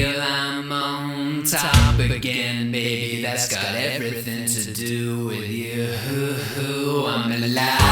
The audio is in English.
feel I'm on top again, baby. That's got everything to do with you. I'm alive.